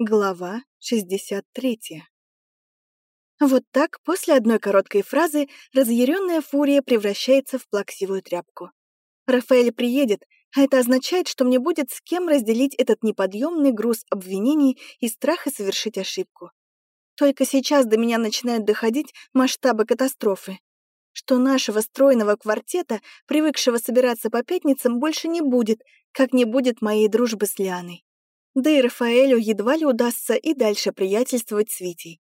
Глава 63 Вот так, после одной короткой фразы, разъяренная фурия превращается в плаксивую тряпку. Рафаэль приедет, а это означает, что мне будет с кем разделить этот неподъемный груз обвинений и страха совершить ошибку. Только сейчас до меня начинают доходить масштабы катастрофы. Что нашего стройного квартета, привыкшего собираться по пятницам, больше не будет, как не будет моей дружбы с Лианой. Да и Рафаэлю едва ли удастся и дальше приятельствовать с Витей.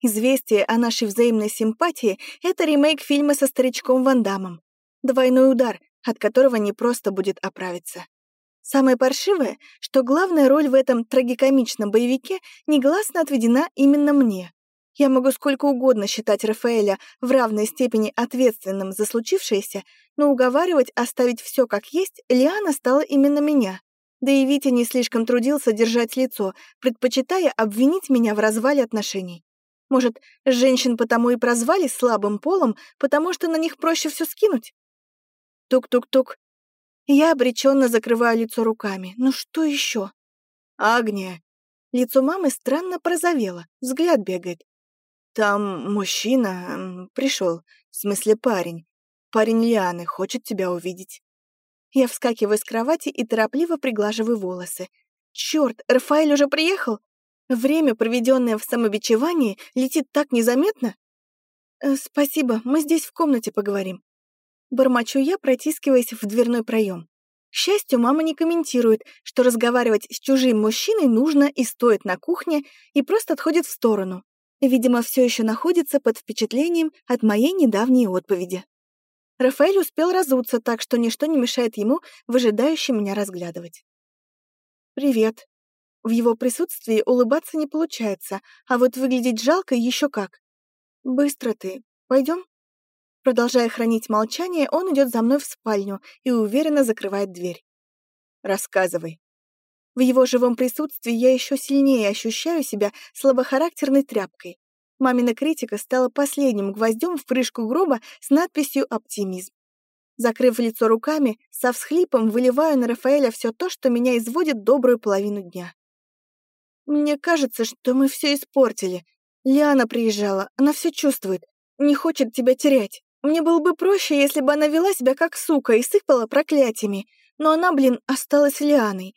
Известие о нашей взаимной симпатии — это ремейк фильма со старичком Ван Дамом. Двойной удар, от которого не просто будет оправиться. Самое паршивое, что главная роль в этом трагикомичном боевике негласно отведена именно мне. Я могу сколько угодно считать Рафаэля в равной степени ответственным за случившееся, но уговаривать оставить все как есть Лиана стала именно меня. Да и Витя не слишком трудился держать лицо, предпочитая обвинить меня в развале отношений. Может, женщин потому и прозвали слабым полом, потому что на них проще все скинуть? Тук-тук-тук. Я обреченно закрываю лицо руками. Ну что еще? Агния. Лицо мамы странно порозовело, взгляд бегает. Там мужчина пришел, в смысле парень. Парень Лианы хочет тебя увидеть. Я вскакиваю с кровати и торопливо приглаживаю волосы. Черт, Рафаэль уже приехал? Время, проведенное в самобичевании, летит так незаметно. Э, спасибо, мы здесь в комнате поговорим. Бормочу я, протискиваясь в дверной проем. К счастью, мама не комментирует, что разговаривать с чужим мужчиной нужно и стоит на кухне, и просто отходит в сторону. Видимо, все еще находится под впечатлением от моей недавней отповеди. Рафаэль успел разуться так, что ничто не мешает ему выжидающе меня разглядывать. «Привет». В его присутствии улыбаться не получается, а вот выглядеть жалко еще как. «Быстро ты. Пойдем?» Продолжая хранить молчание, он идет за мной в спальню и уверенно закрывает дверь. «Рассказывай». В его живом присутствии я еще сильнее ощущаю себя слабохарактерной тряпкой. Мамина критика стала последним гвоздем в крышку гроба с надписью «Оптимизм». Закрыв лицо руками, со всхлипом выливаю на Рафаэля все то, что меня изводит добрую половину дня. Мне кажется, что мы все испортили. Лиана приезжала, она все чувствует, не хочет тебя терять. Мне было бы проще, если бы она вела себя как сука и сыпала проклятиями, но она, блин, осталась Лианой.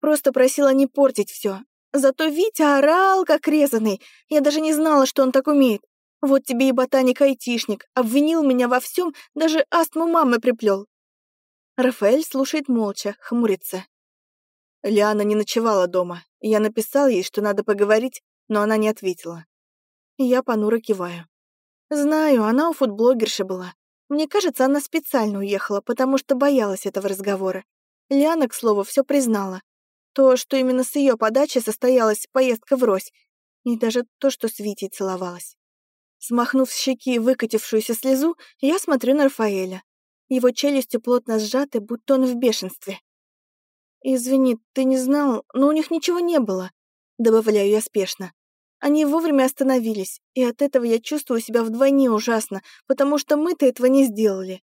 Просто просила не портить все, Зато Витя орал, как резанный. Я даже не знала, что он так умеет. Вот тебе и ботаник-айтишник. Обвинил меня во всем, даже астму мамы приплел. Рафаэль слушает молча, хмурится. Лиана не ночевала дома. Я написал ей, что надо поговорить, но она не ответила. Я понуро киваю. Знаю, она у фудблогерши была. Мне кажется, она специально уехала, потому что боялась этого разговора. Лиана, к слову, все признала. То, что именно с ее подачи состоялась поездка в Рось, и даже то, что с Витей целовалась. Смахнув с щеки выкатившуюся слезу, я смотрю на Рафаэля. Его челюсти плотно сжаты, будто он в бешенстве. «Извини, ты не знал, но у них ничего не было», — добавляю я спешно. Они вовремя остановились, и от этого я чувствую себя вдвойне ужасно, потому что мы-то этого не сделали.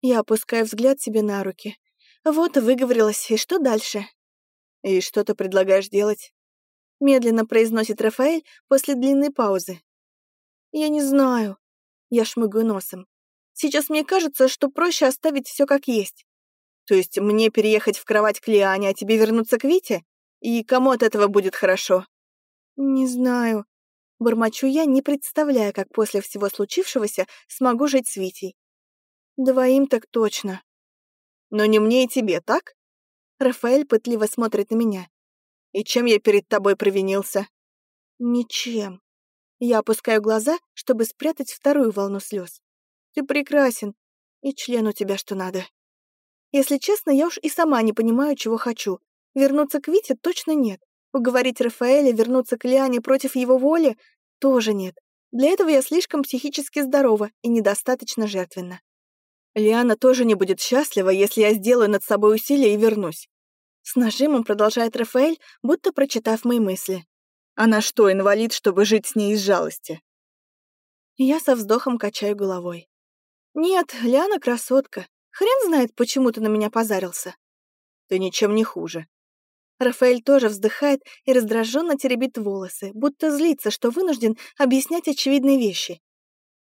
Я опускаю взгляд себе на руки. Вот, выговорилась, и что дальше? «И что ты предлагаешь делать?» Медленно произносит Рафаэль после длинной паузы. «Я не знаю». Я шмыгаю носом. «Сейчас мне кажется, что проще оставить все как есть. То есть мне переехать в кровать к Лиане, а тебе вернуться к Вите? И кому от этого будет хорошо?» «Не знаю». Бормочу я, не представляя, как после всего случившегося смогу жить с Витей. «Двоим так точно». «Но не мне и тебе, так?» Рафаэль пытливо смотрит на меня. «И чем я перед тобой провинился?» «Ничем». Я опускаю глаза, чтобы спрятать вторую волну слез. «Ты прекрасен, и член у тебя что надо». Если честно, я уж и сама не понимаю, чего хочу. Вернуться к Вите точно нет. Уговорить Рафаэля вернуться к Лиане против его воли тоже нет. Для этого я слишком психически здорова и недостаточно жертвенна. Лиана тоже не будет счастлива, если я сделаю над собой усилие и вернусь. С нажимом продолжает Рафаэль, будто прочитав мои мысли. Она что, инвалид, чтобы жить с ней из жалости? Я со вздохом качаю головой. Нет, Лиана красотка. Хрен знает, почему ты на меня позарился. Ты ничем не хуже. Рафаэль тоже вздыхает и раздраженно теребит волосы, будто злится, что вынужден объяснять очевидные вещи.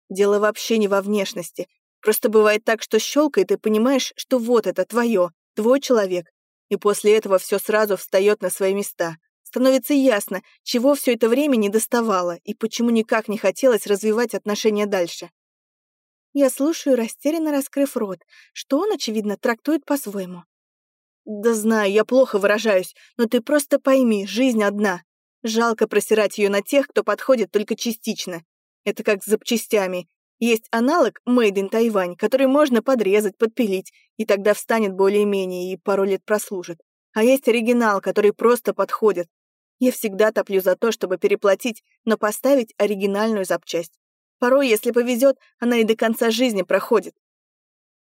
Дело вообще не во внешности. Просто бывает так, что щелкает, и понимаешь, что вот это твое, твой человек. И после этого все сразу встает на свои места. Становится ясно, чего все это время не доставало и почему никак не хотелось развивать отношения дальше. Я слушаю, растерянно раскрыв рот, что он, очевидно, трактует по-своему. «Да знаю, я плохо выражаюсь, но ты просто пойми, жизнь одна. Жалко просирать ее на тех, кто подходит только частично. Это как с запчастями. Есть аналог Made in Taiwan, который можно подрезать, подпилить, и тогда встанет более-менее и пару лет прослужит. А есть оригинал, который просто подходит. Я всегда топлю за то, чтобы переплатить, но поставить оригинальную запчасть. Порой, если повезет, она и до конца жизни проходит.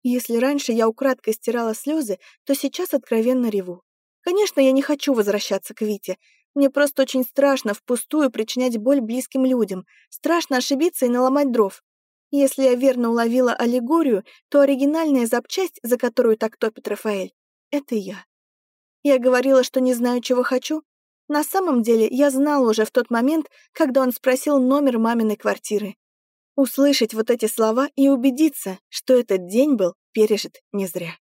Если раньше я украдкой стирала слезы, то сейчас откровенно реву. Конечно, я не хочу возвращаться к Вите. Мне просто очень страшно впустую причинять боль близким людям. Страшно ошибиться и наломать дров. Если я верно уловила аллегорию, то оригинальная запчасть, за которую так топит Рафаэль, — это я. Я говорила, что не знаю, чего хочу. На самом деле, я знала уже в тот момент, когда он спросил номер маминой квартиры. Услышать вот эти слова и убедиться, что этот день был пережит не зря.